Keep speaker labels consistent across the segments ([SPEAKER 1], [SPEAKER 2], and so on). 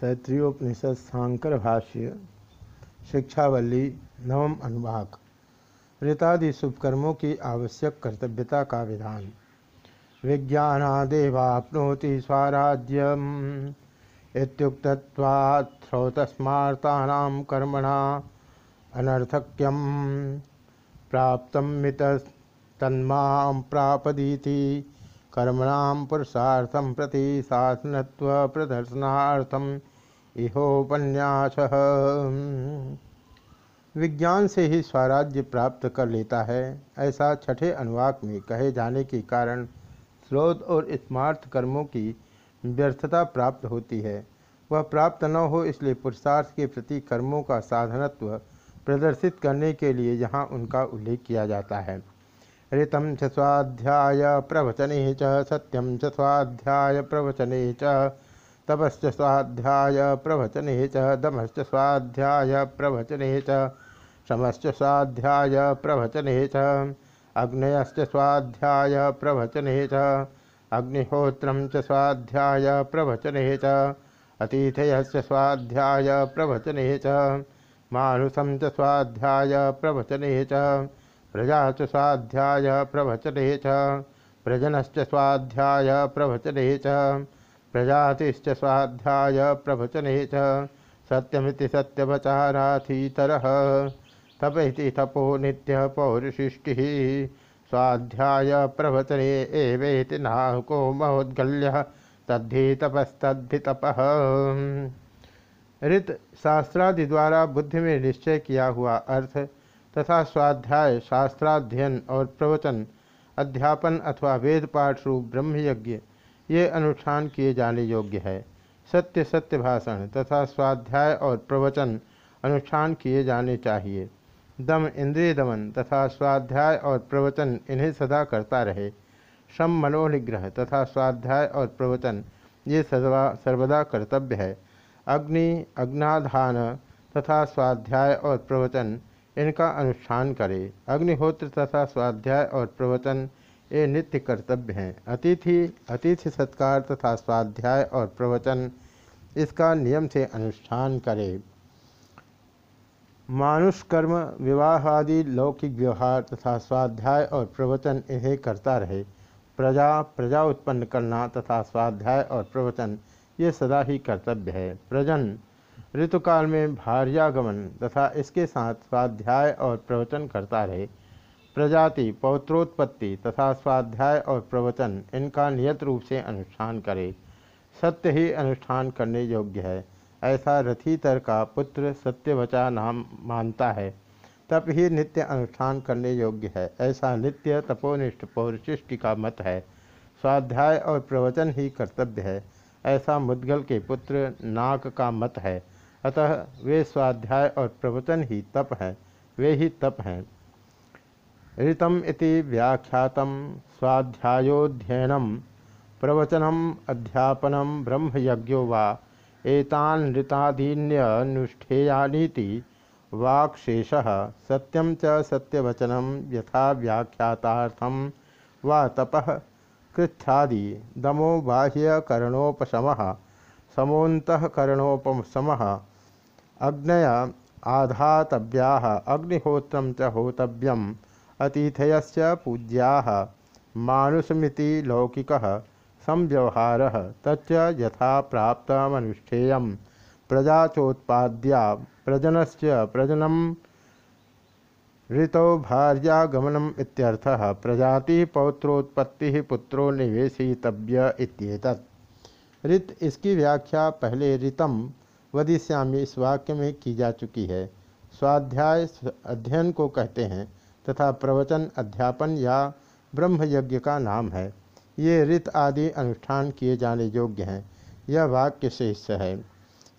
[SPEAKER 1] तैत्रीयोपनिषद शांकर भाष्य, शिक्षावल्ली, नवम अनुवाक, ऋतादि शुभकर्मों की आवश्यक कर्तव्यता का विधान। विज्ञानादेवाप्नोति स्वराज्यम कर्मणा अनर्थक्यम प्राप्त मित तन्मा प्रापदीति। कर्मणाम पुरुषार्थम प्रति शासनत्व प्रदर्शनार्थम इहोपन्यास। विज्ञान से ही स्वराज्य प्राप्त कर लेता है, ऐसा छठे अनुवाक में कहे जाने के कारण स्रोत और स्मार्थ कर्मों की व्यर्थता प्राप्त होती है। वह प्राप्त न हो इसलिए पुरुषार्थ के प्रति कर्मों का साधनत्व प्रदर्शित करने के लिए यहाँ उनका उल्लेख किया जाता है। ऋतम च स्वाध्याय प्रवचने च सत्यम च स्वाध्याय प्रवचने च स्वाध्याय प्रवचने च, दमश्च स्वाध्याय प्रवचने च, शमश्च स्वाध्याय प्रवचने च, अग्नयश्च स्वाध्याय प्रवचने च च स्वाध्याय प्रवचने च, अतिथयश्च स्वाध्याय प्रवचने च मानुषम च स्वाध्याय प्रवचने च प्रजा च स्वाध्याय प्रवचने च। प्रजनश्च स्वाध्याय प्रवचने च। प्रजातिश्च स्वाध्याय प्रवचने च। सत्यमिति सत्यवचाराथीतरः तप तपो नित्य पौरुषिष्टि। स्वाध्याय प्रवचने एवेति नाहको महोद्गल्य। तद्धि तपस्तद्धि तपः। ऋत शास्त्रादि द्वारा बुद्धि में निश्चय किया हुआ अर्थ तथा स्वाध्याय, शास्त्राध्ययन और प्रवचन, अध्यापन अथवा वेद पाठ रूप ब्रह्मयज्ञ, ये अनुष्ठान किए जाने योग्य है। सत्य सत्य भाषण तथा स्वाध्याय और प्रवचन अनुष्ठान किए जाने चाहिए। दम इंद्रिय दमन तथा स्वाध्याय और प्रवचन इन्हें सदा करता रहे। श्रम मनोनिग्रह तथा स्वाध्याय और प्रवचन, ये सदा, सर्वदा कर्तव्य है। अग्नि, अग्नाधान तथा स्वाध्याय और प्रवचन इनका अनुष्ठान करे। अग्निहोत्र तथा स्वाध्याय और प्रवचन ये नित्य कर्तव्य हैं। अतिथि अतिथि सत्कार तथा स्वाध्याय और प्रवचन इसका नियम से अनुष्ठान करे। मानुष कर्म विवाह आदि लौकिक व्यवहार तथा स्वाध्याय और प्रवचन इन्हें करता रहे। प्रजा प्रजा उत्पन्न करना तथा स्वाध्याय और प्रवचन ये सदा ही कर्तव्य है। प्रजन ऋतुकाल में भार्यागमन तथा इसके साथ स्वाध्याय और प्रवचन करता रहे। प्रजाति, पौत्रोत्पत्ति तथा स्वाध्याय और प्रवचन इनका नियत रूप से अनुष्ठान करे। सत्य ही अनुष्ठान करने योग्य है। ऐसा रथीतर का पुत्र सत्यवचा नाम मानता है। तब ही नित्य अनुष्ठान करने योग्य है। ऐसा नित्य तपोनिष्ठ पौरशिष्टि का मत है। स्वाध्याय और प्रवचन ही कर्तव्य है। ऐसा मुद्गल के पुत्र नाक का मत है। अतः वे स्वाध्याय और प्रवचन ही तप हैं, वे ही तप हैं। ऋतम इति व्याख्यात स्वाध्यायोध्ययन प्रवचनम अध्यापनम ब्रह्मयज्ञो वा, एतान ऋतादीन्यनुष्ठेयानीति वाक्शेष सत्यम च सत्यवचनम यथा व्याख्यातार्थम वा तपः कृच्छादि दमो बाह्यकरणोपशम समोन्तकरणोपशम अग्नय आधातव्या अग्निहोत्र च होतव्यम अतिथय पूज्या मानुषमिति लौकिक संव्यवहार, तच्च यथा प्राप्तमनुष्ठेय प्रजाचोत्पाद्या प्रजनस्य प्रजनम, ऋतौ भार्यागमनम इत्यर्थः, प्रजाति पौत्रोत्पत्ति पुत्रो निवेशितव्य ऋत इसकी व्याख्या पहले ऋतम वदिश्यामी इस वाक्य में की जा चुकी है। स्वाध्याय अध्ययन को कहते हैं तथा प्रवचन अध्यापन या ब्रह्मयज्ञ का नाम है। ये ऋत आदि अनुष्ठान किए जाने योग्य हैं। यह वाक्य शेष है।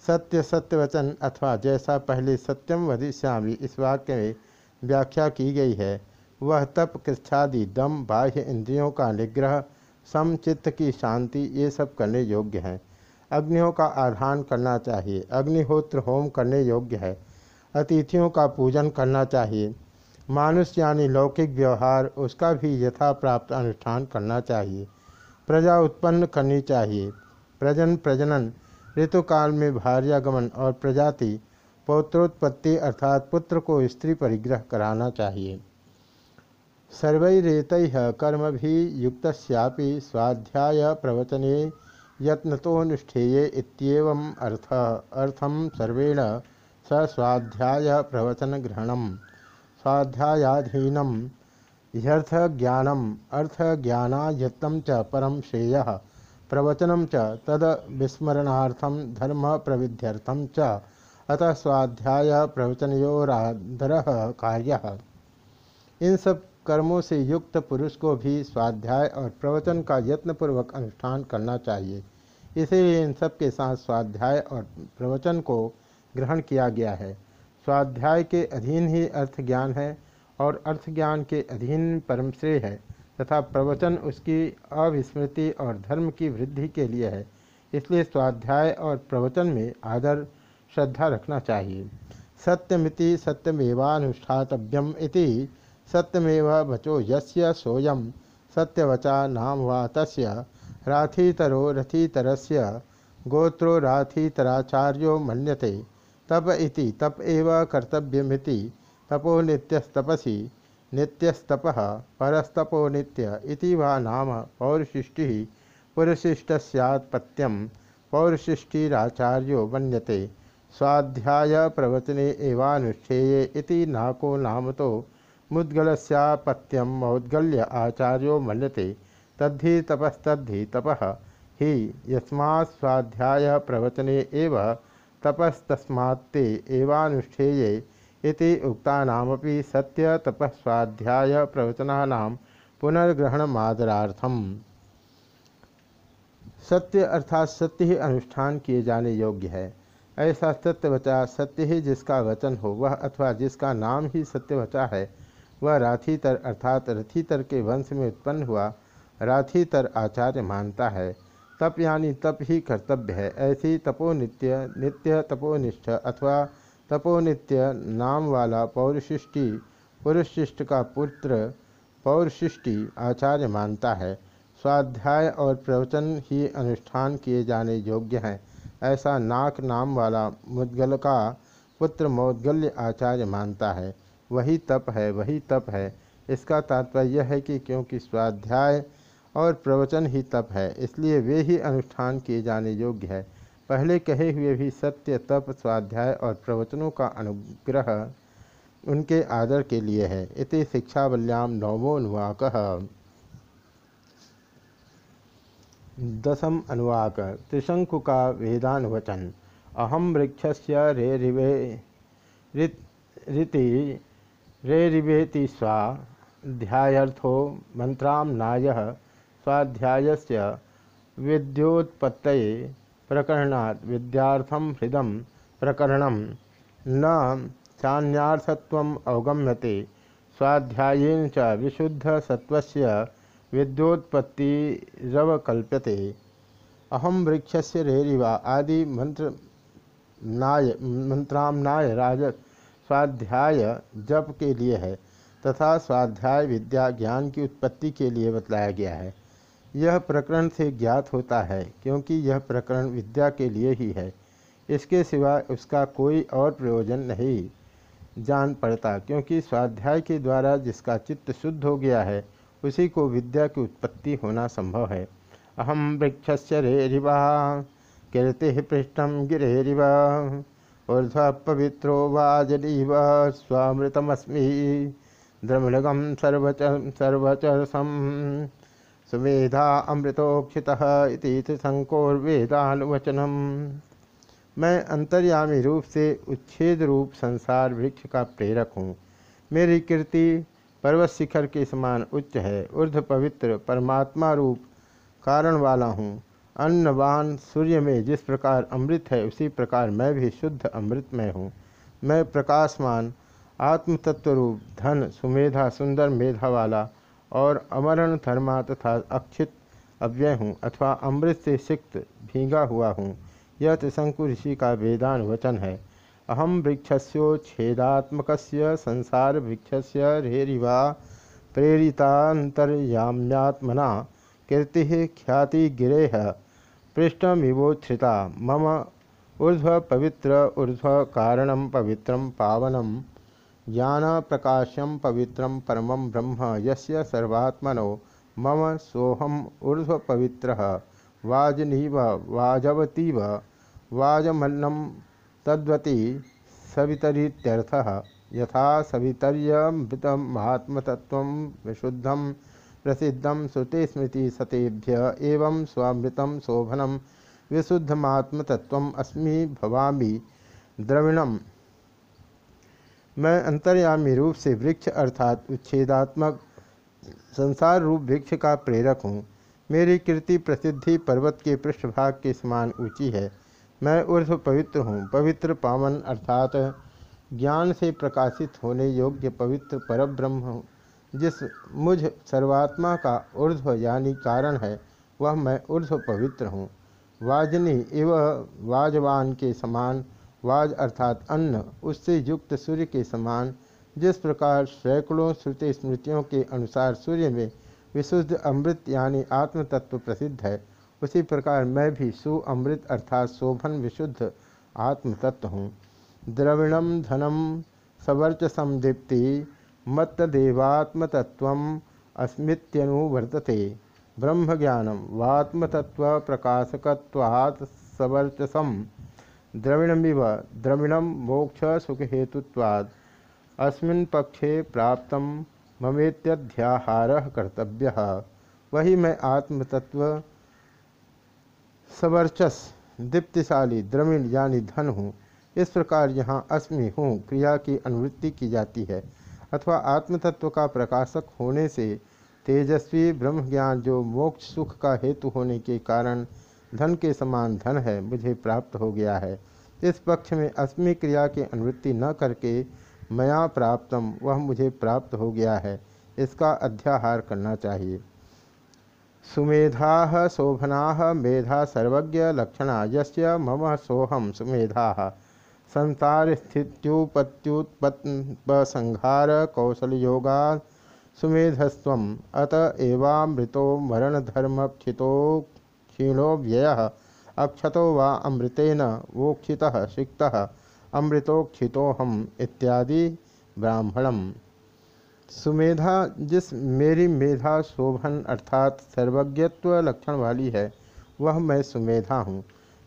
[SPEAKER 1] सत्य सत्यवचन अथवा जैसा पहले सत्यम वधिष्यामी इस वाक्य में व्याख्या की गई है, वह तप कृच्छादि दम, बाह्य इंद्रियों का निग्रह, समचित्त की शांति, ये सब करने योग्य हैं। अग्नियों का आधान करना चाहिए। अग्निहोत्र होम करने योग्य है। अतिथियों का पूजन करना चाहिए। मानुष यानी लौकिक व्यवहार, उसका भी यथा प्राप्त अनुष्ठान करना चाहिए। प्रजा उत्पन्न करनी चाहिए। प्रजन प्रजनन, ऋतुकाल में भार्यागमन और प्रजाति, पौत्रोत्पत्ति अर्थात पुत्र को स्त्री परिग्रह कराना चाहिए। सर्वैरेत कर्म भी युक्त स्वाध्याय प्रवचने यत्नतोनुष्ठेये इत्येवम् अर्थ अर्थम सर्वेण स स्वाध्याय प्रवचन ग्रहणम स्वाध्यायाधीनम ह्यर्थ ज्ञानम अर्थ च परम श्रेय। प्रवचनम च तद विस्मरणार्थम धर्म प्रविध्यर्थम च। अतः स्वाध्याय प्रवचनयोरादर कार्य। इन सब कर्मों से युक्त पुरुष को भी स्वाध्याय और प्रवचन का यत्नपूर्वक अनुष्ठान करना चाहिए। इसीलिए इन सब के साथ स्वाध्याय और प्रवचन को ग्रहण किया गया है। स्वाध्याय के अधीन ही अर्थ ज्ञान है और अर्थ ज्ञान के अधीन परम श्रेय है तथा प्रवचन उसकी अविस्मृति और धर्म की वृद्धि के लिए है। इसलिए स्वाध्याय और प्रवचन में आदर, श्रद्धा रखना चाहिए। सत्यमिति सत्यमेवानुष्ठातव्यम इति सत्यमेव वचो यस्य सोयम सत्यवचा नाम वा तस्य। राथीतरो रथीतरस्य। गोत्रो राथीतराचार्यो मन्यते। तप इति, तप एव कर्तव्यमिति। तपो नित्यस्तपसी। नित्यस्तप, परस्तपो नित्य इति वा नाम पौरशिष्टि पुरशिष्ट पौरशिष्टिराचार्यो मन्यते। स्वाध्याय प्रवचने एवानुष्ठेये इति नाको नाम तो मुद्गलस्यापत्यम मौद्गल्य आचार्यो मन्यते तद्धि तपस्तद्धि तपः। हि यस्मात् स्वाध्याय प्रवचने एव तपस्तस्मात्ते एवानुष्ठेये इति उक्तानामपि सत्य तपस्वाध्याय प्रवचनानां पुनर्ग्रहणमादरार्थम। सत्य अर्थात सत्य ही अनुष्ठान किए जाने योग्य है। ऐसा सत्यवचा सत्य ही जिसका वचन हो, वह अथवा जिसका नाम ही सत्यवचा है वह राथीतर अर्थात रथीतर के वंश में उत्पन्न हुआ राथीतर आचार्य मानता है। तप यानी तप ही कर्तव्य है। ऐसी तपोनित्य, नित्य तपोनिष्ठ अथवा तपोनित्य नाम वाला पौरशिष्टि पुरुषशिष्ट का पुत्र पौरशिष्टि आचार्य मानता है। स्वाध्याय और प्रवचन ही अनुष्ठान किए जाने योग्य हैं। ऐसा नाक नाम वाला मुद्गल का पुत्र मौदगल्य आचार्य मानता है। वही तप है, वही तप है। इसका तात्पर्य यह है कि क्योंकि स्वाध्याय और प्रवचन ही तप है, इसलिए वे ही अनुष्ठान किए जाने योग्य है। पहले कहे हुए भी सत्य, तप, स्वाध्याय और प्रवचनों का अनुग्रह उनके आदर के लिए है। इति शिक्षावल्याम नवमोनुवाक दसम अनुवाक, त्रिशंकु का वेदानुवचन। अहम वृक्ष से रे रिवे रीति रे रिवेति स्वाध्यायर्थो मंत्रामनाय स्वाध्याय से विद्योत्पत्त प्रकरणा विद्यार्थम हृदम प्रकरण न चान्यार्थत्व अवगम्यते। स्वाध्यायन च विशुद्ध सत्वस्य विद्योत्पत्तिरवकल्प्यते। अहम वृक्ष से रेरिवा आदि मंत्र नाय मंत्रामनाय राज स्वाध्याय जप के लिए है तथा स्वाध्याय विद्या ज्ञान की उत्पत्ति के लिए बतलाया गया है। यह प्रकरण से ज्ञात होता है क्योंकि यह प्रकरण विद्या के लिए ही है। इसके सिवा उसका कोई और प्रयोजन नहीं जान पड़ता क्योंकि स्वाध्याय के द्वारा जिसका चित्त शुद्ध हो गया है, उसी को विद्या की उत्पत्ति होना संभव है। अहम वृक्ष से रेरिवा, कीर्ति पृष्ठम गिरेरिवा। ऊर्ध्व पवित्रो वाजडीव स्वामृतमस्मी। द्रमृगम सर्वचर सर्वचरसम सुमेधा अमृतोक्षित त्रिशंकोर्वेदानुवचनम मैं अंतर्यामी रूप से उच्छेद रूप संसार वृक्ष का प्रेरक हूँ। मेरी कीर्ति पर्वत शिखर के समान उच्च है। ऊर्ध पवित्र परमात्मा रूप कारण वाला हूँ। अन्नवान सूर्य में जिस प्रकार अमृत है, उसी प्रकार मैं भी शुद्ध अमृतमय हूँ। मैं प्रकाशमान आत्मतत्व रूप धन, सुमेधा, सुंदर मेधा वाला और अमरण धर्मा तथा अक्षित अव्यय हूँ अथवा अमृत से सिक्त भींगा हुआ हूँ। यह त्रिशंकु ऋषि का वेदान वचन है। अहम वृक्षस्योच्छेदात्मक संसार वृक्षस्य रेरिवा प्रेरितांतर्याम्यात्मना कीर्ति ख्याति गिरेह पृष्ठमिवोच्छ्रिता मम ऊर्ध्व पवित्र ऊर्ध्व कारणम पवित्रम पावनम ज्ञान प्रकाशम पवित्रम परम ब्रह्म, यस्य सर्वात्मनो। मम सोहम ऊर्ध्व पवित्र वाजनीव, वाजवतीव वाजमन्नम तद्वती सवितरीत्यर्थः। यथा सवितर्यमृतमात्मतत्व विशुद्धम प्रसिद्धम श्रुतिस्मृति सतेभ्य एवं स्वामृतम शोभनम विशुद्धमात्मतत्व अस्मी भवामी द्रविणम। मैं अंतर्यामी रूप से वृक्ष अर्थात उच्छेदात्मक संसार रूप वृक्ष का प्रेरक हूँ। मेरी कीर्ति प्रसिद्धि पर्वत के पृष्ठभाग के समान ऊँची है। मैं ऊर्ध्व पवित्र हूँ। पवित्र पावन अर्थात ज्ञान से प्रकाशित होने योग्य पवित्र परब्रह्म जिस मुझ सर्वात्मा का ऊर्ध्व यानी कारण है, वह मैं ऊर्ध्व पवित्र हूँ। वाजनी एव वाजवान के समान, वाज अर्थात अन्न, उससे युक्त सूर्य के समान। जिस प्रकार सैकड़ों श्रुति स्मृतियों के अनुसार सूर्य में विशुद्ध अमृत यानी आत्म तत्व प्रसिद्ध है, उसी प्रकार मैं भी सुअमृत अर्थात शोभन विशुद्ध आत्म तत्व हूँ। द्रविणम धनम सवर्चसम दीप्ति मत्तदेवात्मतत्व अस्मित्यनुवर्तते ब्रह्म ज्ञानम वात्मतत्व प्रकाशकवात् द्रविणमिव द्रविणम मोक्ष सुखहेतुत्वाद अस्मिन् प्राप्त ममेत्यध्याहार कर्तव्य। वही मैं आत्मतत्व, सवर्चस, दीप्तिशाली, द्रविण यानी धन हूँ। इस प्रकार यहाँ अस्मि हूँ। क्रिया की अनुवृत्ति की जाती है। अथवा आत्मतत्व का प्रकाशक होने से तेजस्वी ब्रह्म ज्ञान जो मोक्ष सुख का हेतु होने के कारण धन के समान धन है, मुझे प्राप्त हो गया है। इस पक्ष में अस्मि क्रिया की अनुवृत्ति न करके मया प्राप्तम, वह मुझे प्राप्त हो गया है। इसका अध्याहार करना चाहिए। सुमेधा शोभना मेधा सर्वज्ञ लक्षणा यस्य मम सोहम सुमेधा। संसार स्थित्युपत्युत्पत्संहार कौशल योगा सुमेधस्व अत एवामृतो मरणधर्मक्षितो क्षीणो व्यय। अक्षतो वा अमृतेन वोक्षि सिक्त। अमृतोक्षितोहम इत्यादि ब्राह्मणम। सुमेधा, जिस मेरी मेधा शोभन अर्थात सर्वज्ञत्व लक्षण वाली है, वह मैं सुमेधा हूँ।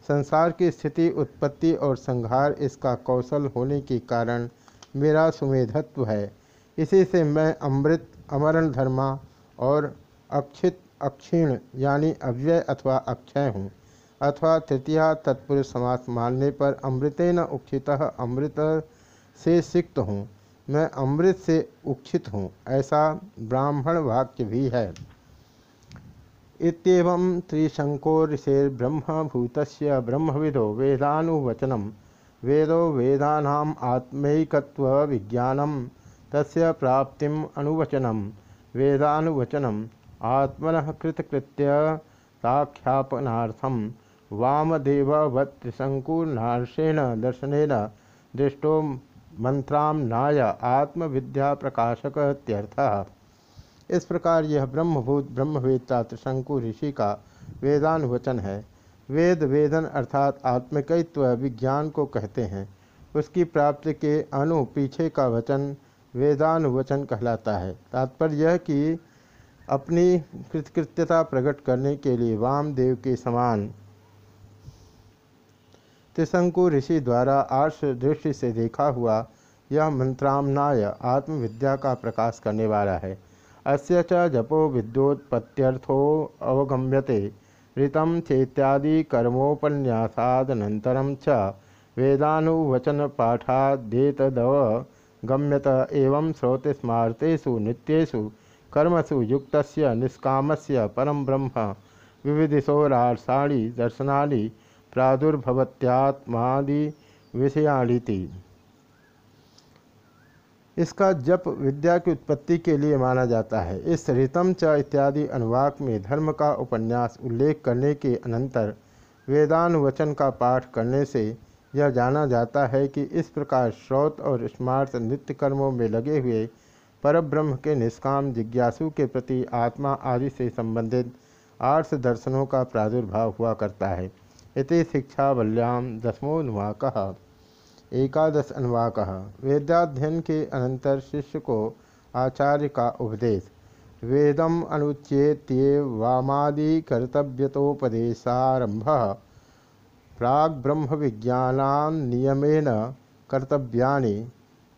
[SPEAKER 1] संसार की स्थिति, उत्पत्ति और संहार इसका कौशल होने के कारण मेरा सुमेधत्व है। इसी से मैं अमृत अमरण धर्मा और अक्षित, अक्षीण यानी अव्यय अथवा अक्षय हूँ। अथवा तृतीया तत्पुरुष समास मानने पर अमृतेन उक्षित अमृत से सिक्त हूँ। मैं अमृत से उक्षित हूँ, ऐसा ब्राह्मण वाक्य भी है। इतम त्रिशंकोरिषेर्ब्रह्मभूत ब्रह्मविदो वेदानुवचनम वेदो वेदानाम आत्मैकत्व विज्ञानम तस्य प्राप्तिम अनुवचनम वेदानुवचनम आत्मन कृतकृत्य साख्यापनार्थम वामदेववत्रिशंकुर्नाशेन दर्शनेन दृष्टो मंत्रामनाय आत्मविद्या प्रकाशक इस प्रकार यह ब्रह्मभूत, ब्रह्मवेत्ता, त्रिशंकु, ऋषि का वेदानुवचन है। वेद, वेदन अर्थात आत्मिकत्व, विज्ञान को कहते हैं। उसकी प्राप्ति के अनु पीछे का वचन वेदानुवचन कहलाता है। तात्पर्य यह कि अपनी कृतकृत्यता प्रकट करने के लिए वामदेव के समान त्रिशंकु ऋषि द्वारा आर्ष दृष्टि से देखा हुआ यह मंत्रामनाय आत्मविद्या का प्रकाश करने वाला है। अस्य च जपो विद्योत्पत्त्यर्थो अवगम्यते। ऋतम चेत्यादि कर्मोपन्यासादनन्तरं च वेदानुवचन पाठादेतदव एवं श्रोतिस्मार्तेषु नित्येषु कर्मसु युक्तस्य निष्कामस्य परम ब्रह्म। विविधिशोरार्षाणि दर्शनानि प्रादुर्भवत्यात्मादि विषयाणीति इसका जप विद्या की उत्पत्ति के लिए माना जाता है। इस ऋतम च इत्यादि अनुवाक में धर्म का उपन्यास उल्लेख करने के अनंतर वेदानुवचन का पाठ करने से यह जाना जाता है कि इस प्रकार श्रोत और स्मार्त नित्य कर्मों में लगे हुए परब्रह्म के निष्काम जिज्ञासु के प्रति आत्मा आदि से संबंधित आर्ष दर्शनों का प्रादुर्भाव हुआ करता है। इति शिक्षावल्याम दसमोन्वाक एकादश अनुवाक। वेदाध्ययन के अनंतर शिष्य को आचार्य का उपदेश, वेदम अनुच्येत्ये वामादि कर्तव्यतोपदेशारंभ प्राग ब्रह्म विज्ञान नियमेन कर्तव्यानि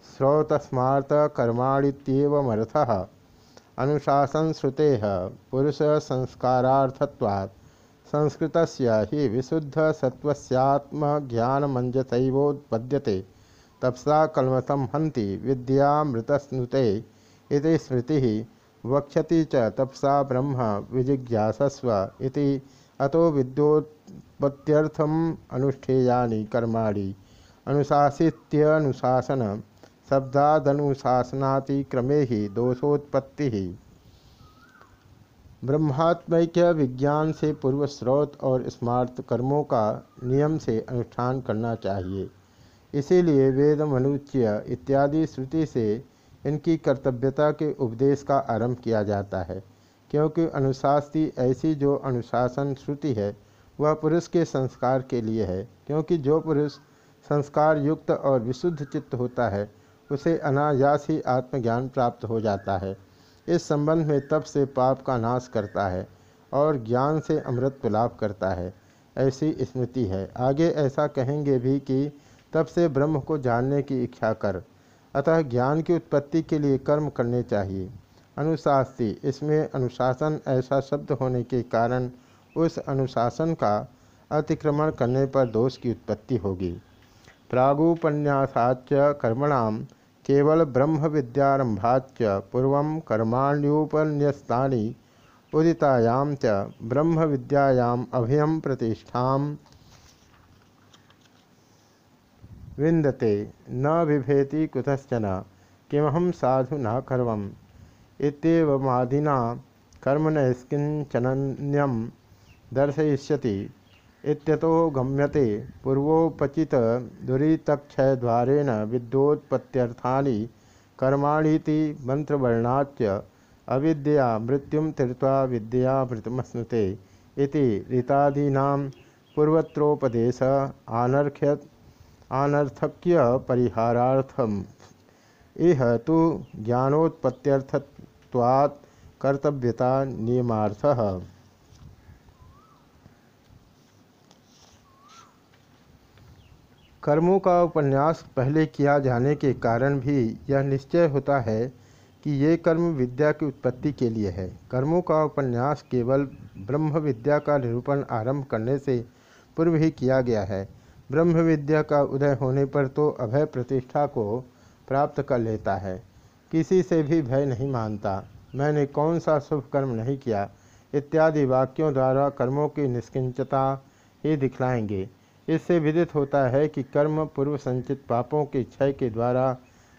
[SPEAKER 1] श्रौतस्मार्त अनुशासन श्रुते पुरुष संस्कारार्थत्वात् संस्कृत ही विशुद्ध सत्वस्यात्म ज्ञानमंजसोत्पद्यते तपसा कलमसम हंति विद्यामृतस्नुते इति स्मृति वक्षति च तपसा ब्रह्म विजिज्ञासस्व इति अतो विद्योत्पत्त्यर्थम अनुष्ठेयानि कर्माणि। अनुशासित्यनुशासन, शब्दादनुशासनातिक्रमे दोषोत्पत्ति। ब्रह्मात्मैक्य विज्ञान से पूर्व स्रोत और स्मार्त कर्मों का नियम से अनुष्ठान करना चाहिए। इसीलिए वेद मनुच्य इत्यादि श्रुति से इनकी कर्तव्यता के उपदेश का आरंभ किया जाता है, क्योंकि अनुशास्ति ऐसी जो अनुशासन श्रुति है, वह पुरुष के संस्कार के लिए है, क्योंकि जो पुरुष संस्कार युक्त और विशुद्ध चित्त होता है, उसे अनायास ही आत्मज्ञान प्राप्त हो जाता है। इस संबंध में तप से पाप का नाश करता है और ज्ञान से अमृत लाभ करता है। ऐसी स्मृति है। आगे ऐसा कहेंगे भी कि तब से ब्रह्म को जानने की इच्छा कर। अतः ज्ञान की उत्पत्ति के लिए कर्म करने चाहिए। अनुशास्ति। इसमें अनुशासन ऐसा शब्द होने के कारण उस अनुशासन का अतिक्रमण करने पर दोष की उत्पत्ति होगी। प्रागुपन्यासाच कर्मणाम केवल ब्रह्म विद्यारंभाच पूर्व कर्माण्युपन्यस्ता उदितायां च ब्रह्म विद्यायाम अभयम प्रतिष्ठा विंदते न बिभेति कुतश्चन किमहम साधु न कर्व इतमादिना कर्मणैस्किंचनन्यम दर्शयिष्यति। इत्यतो गम्यते। पूर्वोपचित दुरीतक्षयद्वारेण विद्योत्पत्त्यर्थानि कर्माणीति मंत्रवर्णाच अविद्या मृत्युम तीर्था विद्यामृतमश्नुते इति ऋतादीना पूर्वत्रोपदेश आनर्ख्य आनर्थक्य परिहारार्थम इह तो ज्ञानोत्पत्त्यर्थत्वात् कर्तव्यता नियमार्थः। कर्मों का उपन्यास पहले किया जाने के कारण भी यह निश्चय होता है कि ये कर्म विद्या की उत्पत्ति के लिए है। कर्मों का उपन्यास केवल ब्रह्म विद्या का निरूपण आरंभ करने से पूर्व ही किया गया है। ब्रह्म विद्या का उदय होने पर तो अभय प्रतिष्ठा को प्राप्त कर लेता है। किसी से भी भय नहीं मानता, मैंने कौन सा शुभ कर्म नहीं किया, इत्यादि वाक्यों द्वारा कर्मों की निष्किंचता ही दिखलाएँगे। इससे विदित होता है कि कर्म पूर्व संचित पापों के क्षय के द्वारा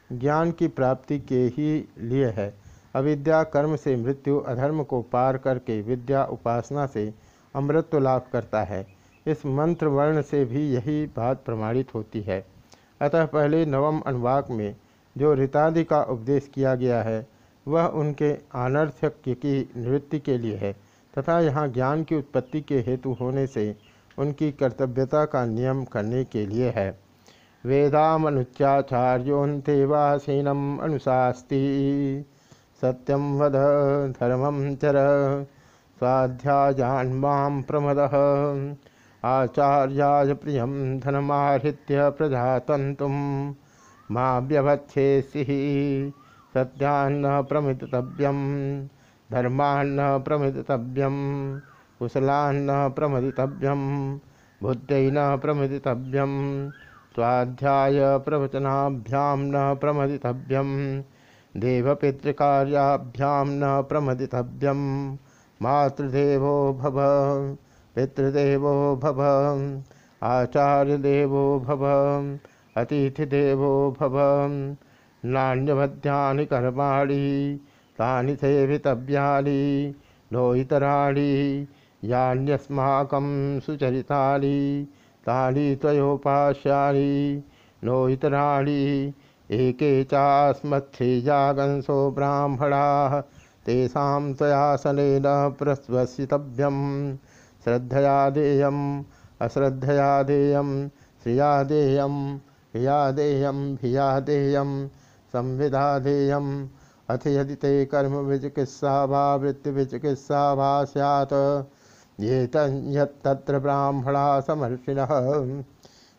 [SPEAKER 1] ज्ञान की प्राप्ति के ही लिए है। अविद्या कर्म से मृत्यु, अधर्म को पार करके विद्या उपासना से अमृत्व लाभ करता है। इस मंत्र वर्ण से भी यही बात प्रमाणित होती है। अतः पहले नवम अनुवाक में जो ऋतादि का उपदेश किया गया है, वह उनके अनर्थक की निवृत्ति के लिए है तथा यहाँ ज्ञान की उत्पत्ति के हेतु होने से उनकी कर्तव्यता का नियम करने के लिए है। वेदामनुच्चाचार्योन्तेवासीनम अनुशास्ति। सत्यम वद धर्मम चर स्वाध्यायान्मां प्रमद। आचार्याय प्रिय धनमाहृत्य प्रजातंतुम माँ व्यवच्छेषि सत्यान्न प्रमितव्यम धर्मान्न प्रमितव्यम कुशलान्न प्रमदितव्यम बुद्धि न प्रमदितव्यम स्वाध्याय प्रवचनाभ्याम न प्रमदितव्यम देवपितृकार्याभ्याम न प्रमदितव्यम मातृदेवो भव, पितृदेवो भव, आचार्यदेवो भव, अतिथिदेवो भव नान्यवध्यानि कर्माणि, तानि सेवितव्यानि नो इतराणि यान्यस्माकं सुचरितानि, तानि त्वयोपास्यानि नो इतराणि एके चास्मत्थेजागंसो ब्राह्मणाः, तेषा तयासन प्रस्वसितव्यम श्रद्धया देय, अश्रद्धया देय, श्रिया देय हिया देय, भिया देय, संविधा देय अथ यदि ते कर्म विचिकित्सा वा वृत्ति विचिकित्सा वा सैत् ये तत्र ब्राह्मणा समर्षिण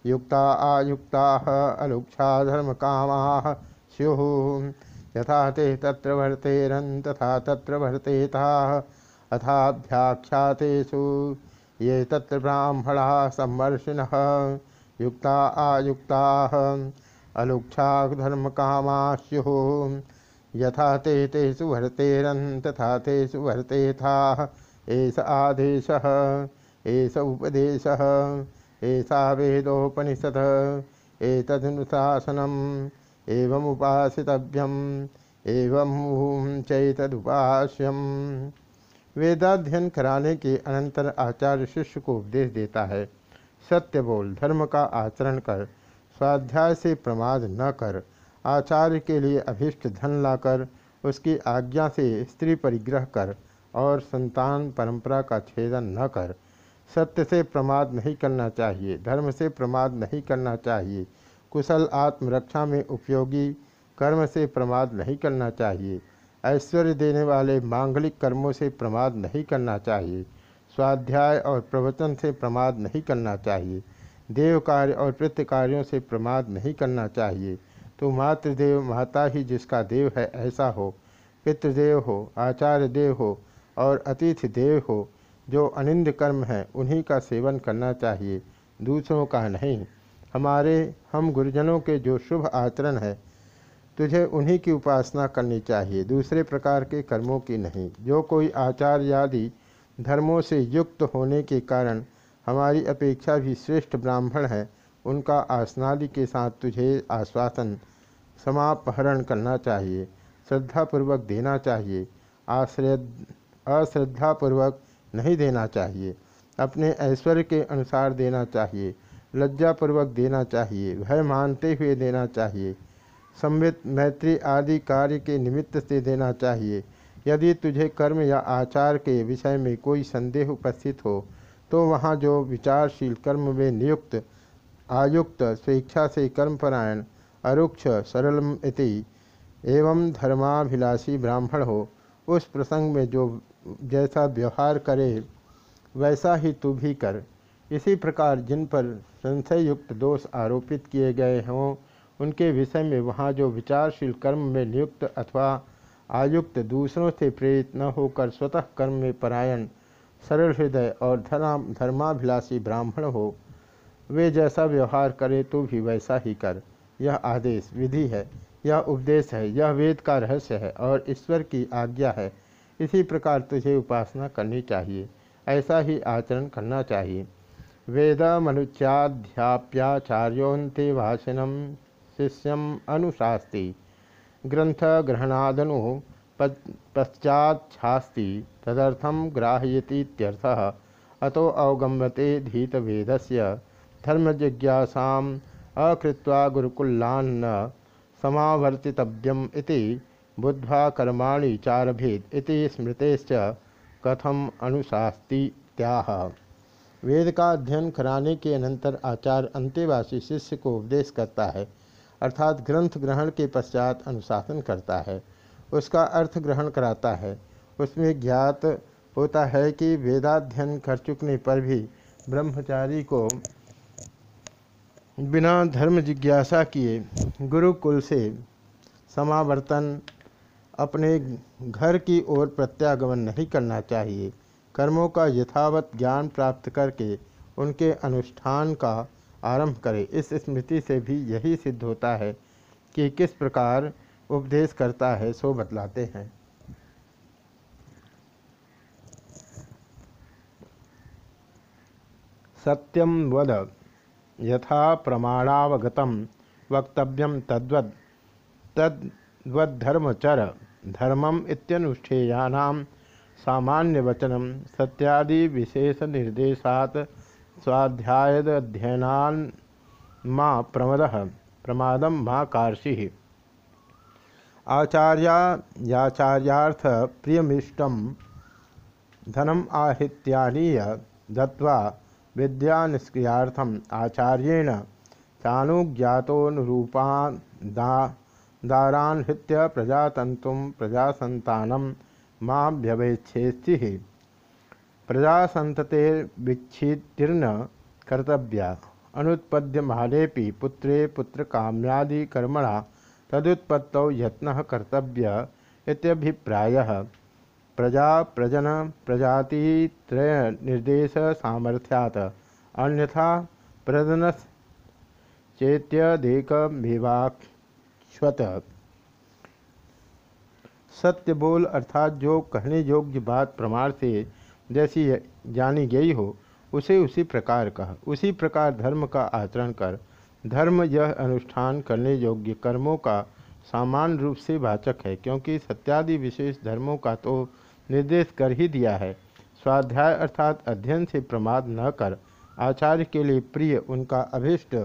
[SPEAKER 1] युक्ता आयुक्ता अलुक्षा धर्म कामा स्यु। यथा ते तत्र वर्तेरन्, तथा तत्र वर्तेता। अथाभ्याख्यातेषु ये तत्र ब्राह्मणा सम्मर्षिण युक्ता आयुक्ता अलुक्षा धर्म कामा स्यु। यथा ते तेषु वर्तेरन्, तथा तेषु वर्तेथा एष आदेशः, एष उपदेशः, एषा वेदोपनिषद, एतदनुशासनम्, एवमुपासितव्यम् एवं चैतदुपास्यम। वेदाध्ययन कराने के अनंतर आचार्य शिष्य को उपदेश देता है, सत्य बोल धर्म का आचरण कर, स्वाध्याय से प्रमाद न कर, आचार्य के लिए अभिष्ट धन लाकर, उसकी आज्ञा से स्त्री परिग्रह कर और संतान परंपरा का छेदन न कर। सत्य से प्रमाद नहीं करना चाहिए, धर्म से प्रमाद नहीं करना चाहिए। कुशल आत्मरक्षा में उपयोगी, कर्म से प्रमाद नहीं करना चाहिए। ऐश्वर्य देने वाले मांगलिक कर्मों से प्रमाद नहीं करना चाहिए। स्वाध्याय और प्रवचन से प्रमाद नहीं करना चाहिए। देव कार्य और प्रत्य कार्यों से प्रमाद नहीं करना चाहिए। तो मातृदेव, माता ही जिसका देव है, ऐसा हो। पितृदेव हो, आचार्य देव हो और अतिथि देव हो, जो अनिंद कर्म है, उन्हीं का सेवन करना चाहिए। दूसरों का नहीं। हमारे, हम गुरुजनों के जो शुभ आचरण है, तुझे उन्हीं की उपासना करनी चाहिए। दूसरे प्रकार के कर्मों की नहीं। जो कोई आचार्य आदि धर्मों से युक्त होने के कारण हमारी अपेक्षा भी श्रेष्ठ ब्राह्मण है, उनका आसनादि के साथ तुझे आश्वासन, समापहरण करना चाहिए। श्रद्धापूर्वक देना चाहिए। आश्रय अश्रद्धापूर्वक नहीं देना चाहिए। अपने ऐश्वर्य के अनुसार देना चाहिए। लज्जापूर्वक देना चाहिए। भय मानते हुए देना चाहिए। संवित मैत्री आदि कार्य के निमित्त से देना चाहिए। यदि तुझे कर्म या आचार के विषय में कोई संदेह उपस्थित हो तो वहाँ जो विचारशील कर्म में नियुक्त, आयुक्त, स्वेच्छा से कर्मपरायण अरुक्ष सरलम इति एवं धर्माभिलाषी ब्राह्मण हो, उस प्रसंग में जो जैसा व्यवहार करे, वैसा ही तू भी कर। इसी प्रकार जिन पर संशय युक्त दोष आरोपित किए गए हों, उनके विषय में वहाँ जो विचारशील कर्म में नियुक्त अथवा आयुक्त दूसरों से प्रेरित न होकर स्वतः कर्म में परायण, सरल हृदय और धर्म धर्माभिलाषी ब्राह्मण हो, वे जैसा व्यवहार करे तो भी वैसा ही कर। यह आदेश, विधि है, यह उपदेश है, यह वेद का रहस्य है और ईश्वर की आज्ञा है। इसी प्रकार तुझे उपासना करनी चाहिए। ऐसा ही आचरण करना चाहिए। वेद मनुष्याध्याप्याचार्योन्ते भाषणम शिष्यम अनुशास्ति। ग्रंथ ग्रहणादनु पश्चाच्छास्ति। तदर्थम ग्राह्यतीत्यर्थः अतो अवगम्यते धीतवेदस्य। धर्मजिज्ञासा अकृत्वा गुरुकुलान्न समावर्तितव्यम इति बुद्ध्वा कर्माणि चारभेद इति स्मृतेश्च कथम अनुशास्ति त्याह। वेद का अध्ययन कराने के अनंतर आचार्य अंत्यवासी शिष्य को उपदेश करता है, अर्थात ग्रंथ ग्रहण के पश्चात अनुशासन करता है। उसका अर्थ ग्रहण कराता है। उसमें ज्ञात होता है कि वेदाध्ययन कर चुकने पर भी ब्रह्मचारी को बिना धर्म जिज्ञासा किए गुरुकुल से समावर्तन अपने घर की ओर प्रत्यागमन नहीं करना चाहिए। कर्मों का यथावत ज्ञान प्राप्त करके उनके अनुष्ठान का आरंभ करें। इस स्मृति से भी यही सिद्ध होता है कि किस प्रकार उपदेश करता है, सो बतलाते हैं। सत्यम वद, यथा प्रमाणावगत वक्तव्यम तद्वद, तद्वद्धर्मचर। धर्मम इत्यनुष्ठेयानाम सामान्य वचनम सत्यादि विशेष निर्देशात स्वाध्यायध्ययनान माँ प्रमद प्रमादम माँ कार्षि। आचार्याचार्याथ प्रियमीष्ट धनम आहित्यानीय दत्वा विद्यानिष्क्रियार्थम आचार्येण चानुज्ञातोनुरूपान् दा दारान्हृत्य प्रजातंतुम प्रजासंतानम माँ व्यवेच्छेस्ति प्रजासंततेर्विच्छित्तीर्ण कर्तव्या। अनुत्पद्य महालेपि पुत्रे पुत्रकाम्यादि कर्मणा तदुत्पत्तौ यत्न कर्तव्य इत्यभिप्रायः। प्रजा, प्रजन प्रजातित्रय निर्देश सामर्थ्यात्। अन्यथा प्रजनस चेत्यदेकमेवाक्षत सत्य बोल अर्थात जो कहने योग्य बात प्रमाण से जैसी जानी गई हो, उसे उसी प्रकार कह। उसी प्रकार धर्म का आचरण कर। धर्म यह अनुष्ठान करने योग्य कर्मों का सामान्य रूप से वाचक है, क्योंकि सत्यादि विशेष धर्मों का तो निर्देश कर ही दिया है। स्वाध्याय अर्थात अध्ययन से प्रमाद न कर। आचार्य के लिए प्रिय उनका अभिष्ट।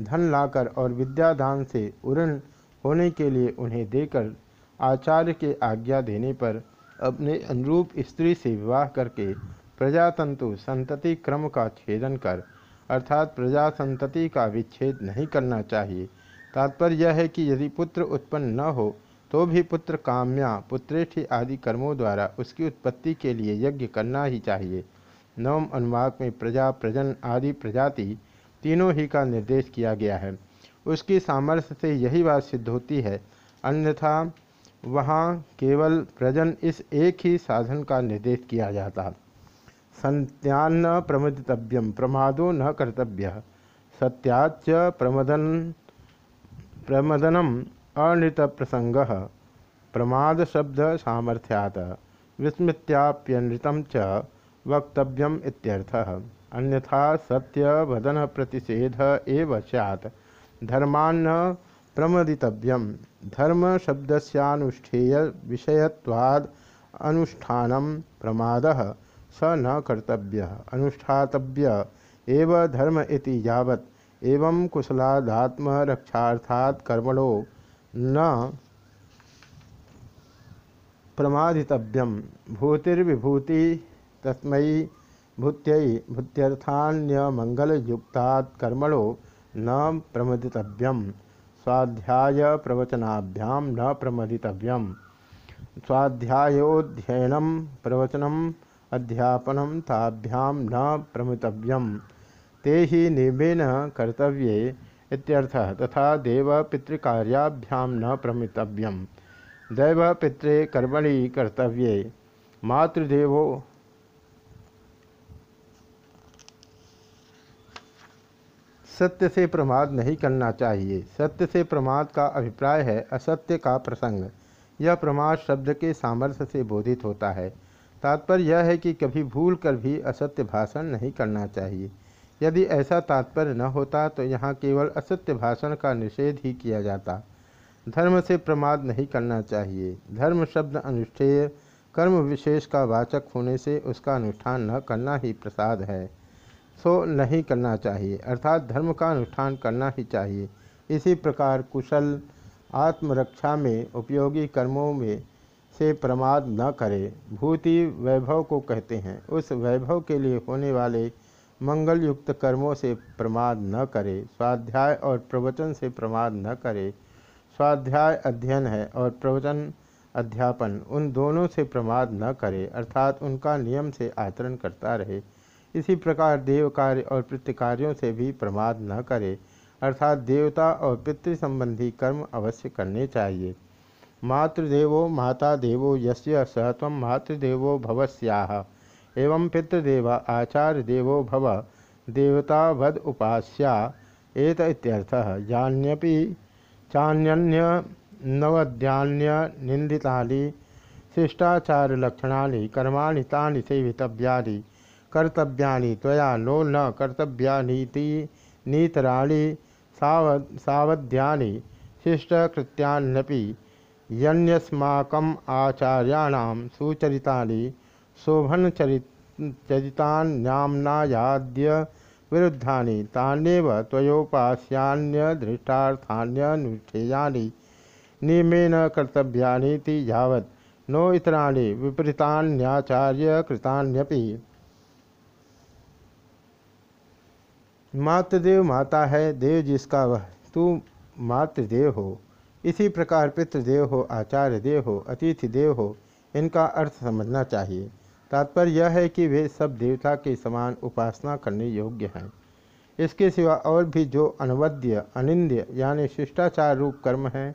[SPEAKER 1] धन लाकर और विद्यादान से उरण होने के लिए उन्हें देकर आचार्य के आज्ञा देने पर अपने अनुरूप स्त्री से विवाह करके प्रजातंतु संतति क्रम का छेदन कर, अर्थात प्रजा संतति का विच्छेद नहीं करना चाहिए। तात्पर्य यह है कि यदि पुत्र उत्पन्न न हो तो भी पुत्र काम्या, पुत्रेठी आदि कर्मों द्वारा उसकी उत्पत्ति के लिए यज्ञ करना ही चाहिए। नवम अनुवाक में प्रजा, प्रजन आदि प्रजाति तीनों ही का निर्देश किया गया है। उसकी सामर्थ्य से यही बात सिद्ध होती है। अन्यथा वहाँ केवल प्रजन इस एक ही साधन का निर्देश किया जाता। संत्यान्न प्रमदितव्यम प्रमादो न कर्तव्य। सत्याच प्रमदन, प्रमदनम अनृत प्रसंग प्रमाद शब्द सामर्थ्यात। विस्मृत्याप्यनृतम च वक्तव्यम इत्यर्थः। अन्यथा सत्य वदन प्रतिषेध एव सैत् धर्मान्न प्रमदितव्यम। धर्म शब्दस्यानुष्ठेय विषयत्वाद अनुष्ठान प्रमाद, स न कर्तव्य। अनुष्ठातव्य एव धर्म इति यावत, एवं कुशलादात्मरक्षार्थात् कर्मणो न प्रमादितव्यम। भूतिर्विभूति तस्मै भूत्यै भूत्यर्थान्यमंगलयुक्तात् कर्मणो न प्रमदितव्यम। स्वाध्याय प्रवचनाभ्याम न प्रमदितव्यम। स्वाध्यायोध्ययन प्रवचनम, अध्यापन ताभ्याम न प्रमितव्यम ते ही नियमेन कर्तव्ये तथा देव पितृकार्याभ्याम न प्रमितव्यम दैव पितृ कर्मणि कर्तव्ये। मातृदेवो सत्य से प्रमाद नहीं करना चाहिए। सत्य से प्रमाद का अभिप्राय है, असत्य का प्रसंग। यह प्रमाद शब्द के सामर्थ्य से बोधित होता है। तात्पर्य यह है कि कभी भूल कर भी असत्य भाषण नहीं करना चाहिए। यदि ऐसा तात्पर्य न होता तो यहाँ केवल असत्य भाषण का निषेध ही किया जाता। धर्म से प्रमाद नहीं करना चाहिए। धर्म शब्द अनुष्ठेय, कर्म विशेष का वाचक होने से उसका अनुष्ठान न करना ही प्रसाद है। सो नहीं करना चाहिए, अर्थात धर्म का अनुष्ठान करना ही चाहिए। इसी प्रकार कुशल आत्मरक्षा में, उपयोगी कर्मों में से प्रमाद न करे। भूति वैभव को कहते हैं। उस वैभव के लिए होने वाले मंगल युक्त कर्मों से प्रमाद न करे। स्वाध्याय और प्रवचन से प्रमाद न करे। स्वाध्याय अध्ययन है और प्रवचन अध्यापन, उन दोनों से प्रमाद न करे, अर्थात उनका नियम से आचरण करता रहे। इसी प्रकार देव कार्य और पितृ कार्यों से भी प्रमाद न करे, अर्थात देवता और पितृ संबंधी कर्म अवश्य करने चाहिए। मातृदेवो माता देवो यस्य स मातृदेवो भवस्याह, एवं पितृदेव आचार्य देवो भव देवतावद उपास्या, एत इत्यर्थः। जान्यपि चान्यन्य नवद्यान्य निंदितानि शिष्टाचारलक्षणानि, कर्माणि तानि सेवितव्यानि कर्तव्यानि त्वया नो न कर्तव्यानीति नीतराणि साव, सावध्यानि शिष्टकृत्यान्नपि यन्यस्माकम् आचार्याणां सुचरितानि शोभनचरित चरितान्याम्नायाद्य विरुद्धानि तान्येव त्वयोपास्यान्यदृष्टार्थान्यनुष्ठेयानि नियमेन कर्तव्यानीति यावत् नो इतराणि विपरीतान्याचार्य मातृदेव माता है, देव जिसका वह, तू मातृदेव हो। इसी प्रकार पितृदेव हो आचार्य देव हो अतिथि देव हो, इनका अर्थ समझना चाहिए। तात्पर्य यह है कि वे सब देवता के समान उपासना करने योग्य हैं। इसके सिवा और भी जो अनवद्य, अनिंद्य, यानी शिष्टाचार रूप कर्म हैं,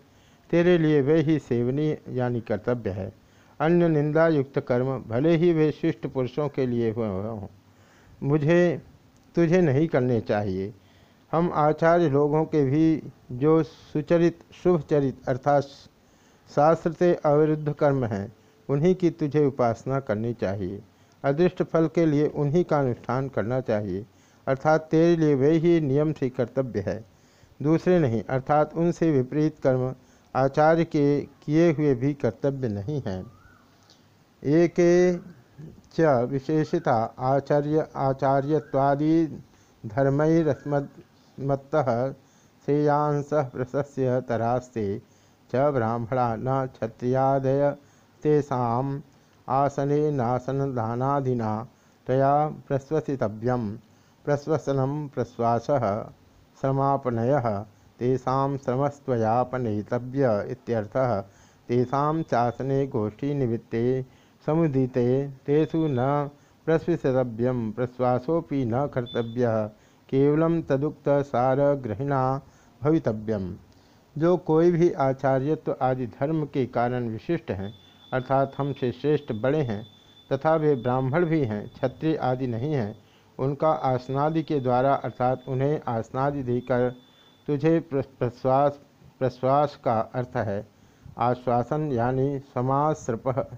[SPEAKER 1] तेरे लिए वे ही सेवनीय, यानी कर्तव्य है। अन्य निंदा युक्त कर्म, भले ही वे शिष्ट पुरुषों के लिए हुए हों। मुझे तुझे नहीं करने चाहिए। हम आचार्य लोगों के भी जो सुचरित, शुभचरित अर्थात शास्त्र से अविरुद्ध कर्म हैं, उन्हीं की तुझे उपासना करनी चाहिए। अदृष्ट फल के लिए उन्हीं का अनुष्ठान करना चाहिए। अर्थात तेरे लिए वे ही नियम से कर्तव्य है। दूसरे नहीं, अर्थात उनसे विपरीत कर्म आचार्य के किए हुए भी कर्तव्य नहीं हैं। एक च विशेषिता आचार्य आचार्यवादी धर्मरस्मत्त श्रेयांस प्रशस्य तरास्ते च ब्राह्मणा न क्षत्रियादय तेषाम् आसनेनासनदानादिना तया प्रश्वसितव्यम प्रश्वसनं प्रश्वास श्रमापनय तेषा श्रमस्वयापनयितव्य इत्यर्थः। तेषां चासने गोष्ठीनिमित्ते समुदिते तेषु न प्रस्वितव्यम प्रश्वासोपि न कर्तव्य, केवल तदुक्त सारग्रहिणा भवितव्यम। जो कोई भी आचार्यत्व आदि धर्म के कारण विशिष्ट हैं, अर्थात हमसे श्रेष्ठ बड़े हैं, तथा वे ब्राह्मण भी हैं, क्षत्रिय आदि नहीं हैं, उनका आसनादि के द्वारा अर्थात उन्हें आसनादि देकर तुझे प्रश्वास प्रश्वास का अर्थ है, आश्वासन यानी समाश्रप।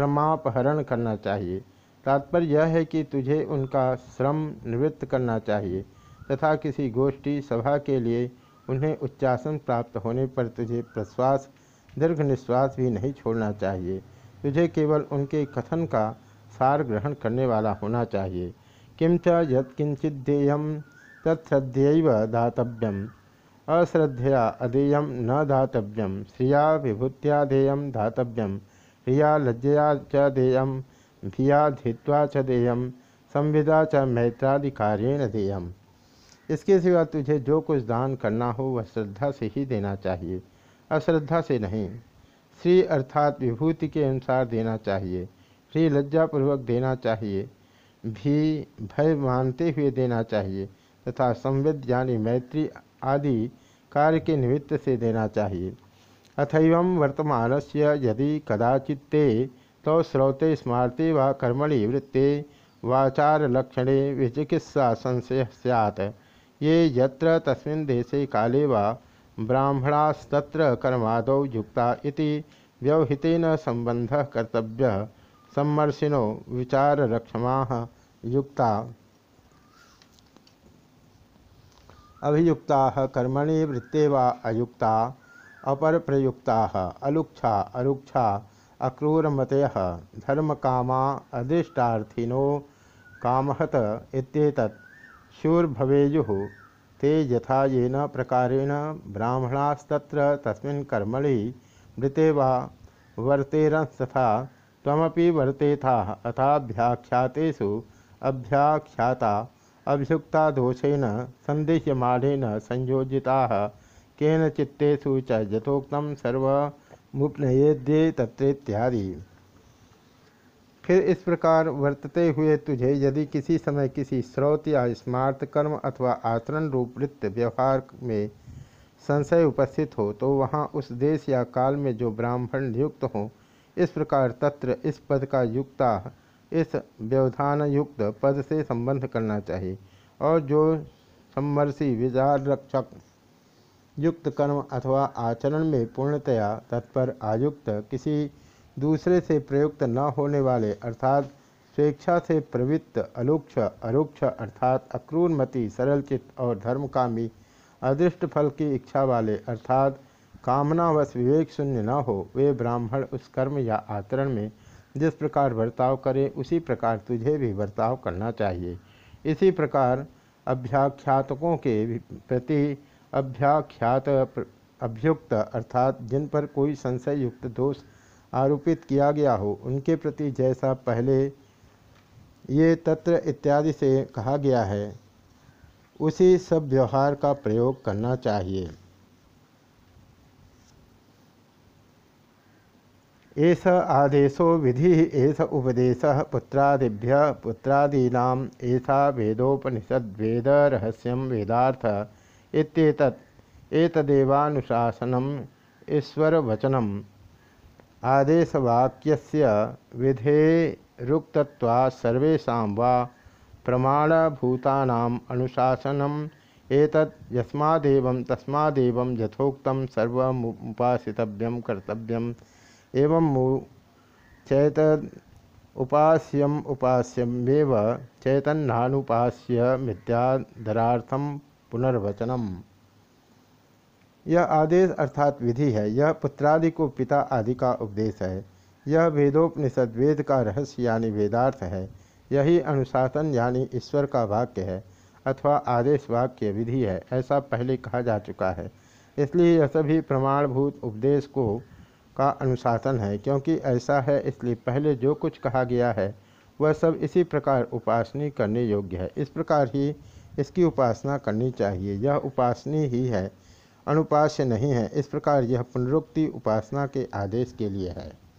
[SPEAKER 1] श्रमापहरण करना चाहिए। तात्पर्य यह है कि तुझे उनका श्रम निवृत्त करना चाहिए, तथा किसी गोष्ठी सभा के लिए उन्हें उच्चासन प्राप्त होने पर तुझे प्रश्वास दीर्घ निश्वास भी नहीं छोड़ना चाहिए। तुझे केवल उनके कथन का सार ग्रहण करने वाला होना चाहिए। किंच यत्किंचिदेयम तत्श्रद्धेय दातव्यम अश्रद्धया अधेयम न दातव्यम श्रिया विभूत्याधेय दातव्यम प्रिया लज्जया च देयम, भिया धित्वा च देयम, संविदा च मैत्राधिकारेण देयम। इसके सिवा तुझे जो कुछ दान करना हो, वह श्रद्धा से ही देना चाहिए, अश्रद्धा से नहीं। श्री अर्थात विभूति के अनुसार देना चाहिए, श्री लज्जापूर्वक देना चाहिए, भी भय मानते हुए देना चाहिए, तथा संविद यानी मैत्री आदि कार्य के निमित्त से देना चाहिए। अथव वर्तमान से यदि कदाचित्ते तो श्रौते स्मारते व कर्मणि वृत्ते वाचारलक्षणे विचिकित्सा संशय सैत् ये यत्र तस्मिन् देशे काले वा ब्राह्मणास्तत्र कर्मादौ युक्ता इति व्यवहितेन संबंधः कर्तव्यः सम्मर्शिनो विचाररक्षमाः युक्ता। अभियुक्ता कर्मणि वृत्ते वा अयुक्ता अपर प्रयुक्ता अलुक्षा, अरुक्षा अक्रूरमत धर्म कामा अदृष्टार्थिनो कामहत इत्येतत्। शूर्भवेयु। ते यथा येन प्रकारेण ब्राह्मणास्तत्र तस्मिन् कर्मणि मृते वा वर्तेरस्तथा त्वमपि वर्तेथा। अथाभ्याख्यातेषु अभ्याख्याता अभियुक्ता दोषेण सन्देह्यमाणेन संयोजिताः। केन चित्तेषु च यथोक्तम सर्वमुपनयेद्ये तत्रेत्यादि। फिर इस प्रकार वर्तते हुए तुझे यदि किसी समय किसी स्रोत या स्मार्त कर्म अथवा आचरण रूप वृत्त व्यवहार में संशय उपस्थित हो तो वहाँ उस देश या काल में जो ब्राह्मण नियुक्त हो, इस प्रकार तत्र इस पद का युक्ता, इस व्यवधान युक्त पद से संबंध करना चाहिए, और जो सम्मर्षि विचार रक्षक युक्त कर्म अथवा आचरण में पूर्णतया तत्पर आयुक्त किसी दूसरे से प्रयुक्त न होने वाले अर्थात स्वेच्छा से प्रवृत्त अलुक्ष अरुक्ष अर्थात अक्रूरमति, सरलचित और धर्मकामी अदृष्ट फल की इच्छा वाले अर्थात कामनावश विवेक शून्य न हो, वे ब्राह्मण उस कर्म या आचरण में जिस प्रकार बर्ताव करे, उसी प्रकार तुझे भी बर्ताव करना चाहिए। इसी प्रकार अभ्याख्यातकों के प्रति अभ्याख्यात, अभियुक्त अर्थात जिन पर कोई संशय युक्त दोष आरोपित किया गया हो, उनके प्रति जैसा पहले ये तत्र इत्यादि से कहा गया है, उसी सब व्यवहार का प्रयोग करना चाहिए। एस आदेशो विधि एस उपदेश पुत्रादिभ्य पुत्रादीना ऐसा वेदोपनिषद वेद रहस्यम वेदार्थ इत्येतत् एतदेवानुशासनम ईश्वरवचनम। आदेशवाक्यस्य विधेरुक्तत्वा सर्वेषां वा प्रमाणभूतानाम् अनुशासनम् एतत् यस्मादेवं तस्मादेवं यथोक्तं सर्वमुपासितव्यं कर्तव्यम्। एवं मु चैत उपास्यम उपास्यमेव मिथ्याधरार्थम पुनर्वचनम। यह आदेश अर्थात विधि है। यह पुत्रादि को पिता आदि का उपदेश है। यह वेदोपनिषद, वेद का रहस्य यानी वेदार्थ है। यही अनुशासन यानी ईश्वर का वाक्य है अथवा आदेश वाक्य विधि है, ऐसा पहले कहा जा चुका है। इसलिए यह सभी प्रमाणभूत उपदेश को का अनुशासन है, क्योंकि ऐसा है, इसलिए पहले जो कुछ कहा गया है, वह सब इसी प्रकार उपासनी करने योग्य है। इस प्रकार ही इसकी उपासना करनी चाहिए। यह उपासनी ही है, अनुपास्य नहीं है। इस प्रकार यह पुनरुक्ति उपासना के आदेश के लिए है।